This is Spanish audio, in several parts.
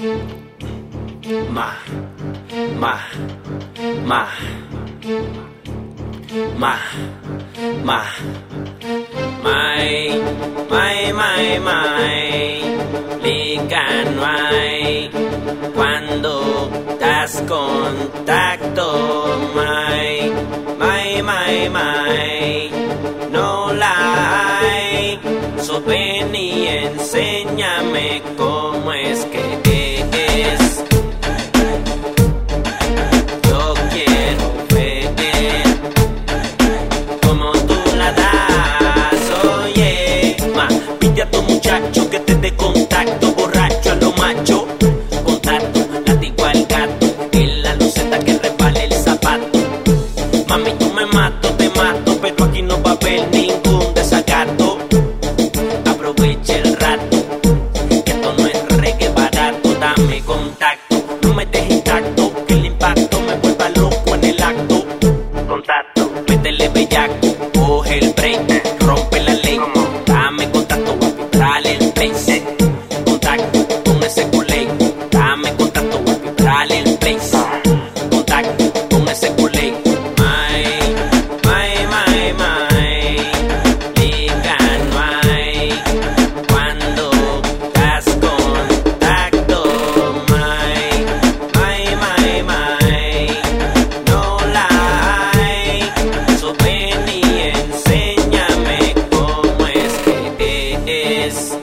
Ma, ma, ma, ma, ma, mai, mai, mai, mai, ligan mai, cuando das contacto, mai, mai, mai, mai, no la hay, so ven y enséñame cómo me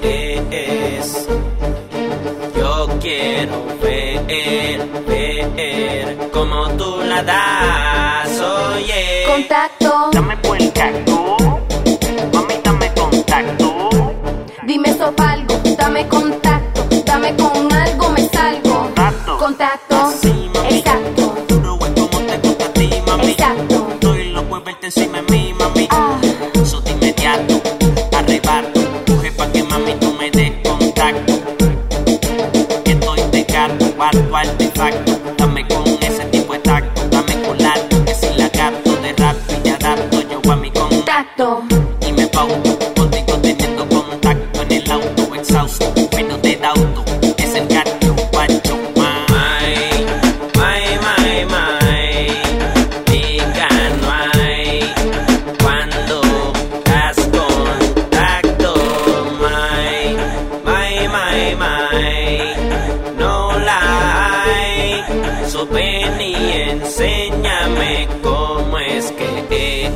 que es, es. Yo quiero ver, ver cómo tú la das, oye. Contacto, Dame por el cacto, mami, dame contacto. dime sopa algo, dame contacto, dame con algo, me salgo. Contacto. Contacto, Así, mami. exacto, Duro es como te gusta a ti, mami. exacto. Estoy loco de verte encima de mí, mami. Ah, gato, cuarto artefacto. Dame ven y enséñame cómo es que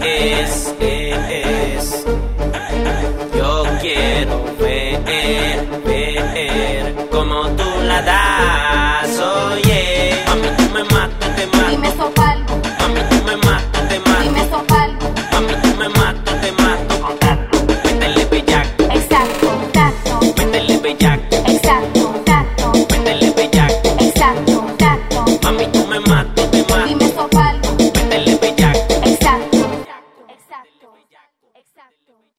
es, es. Yo quiero ver, ver cómo tú la das, oye. Mami, tú me matas, te mato. dime sopa algo, Mami, tú me matas, te dime mato. sopa algo, Mami, tú me matas, te mato. Exacto, contacto, métele bellaco, exacto, contacto, métele bellaco. Exacto,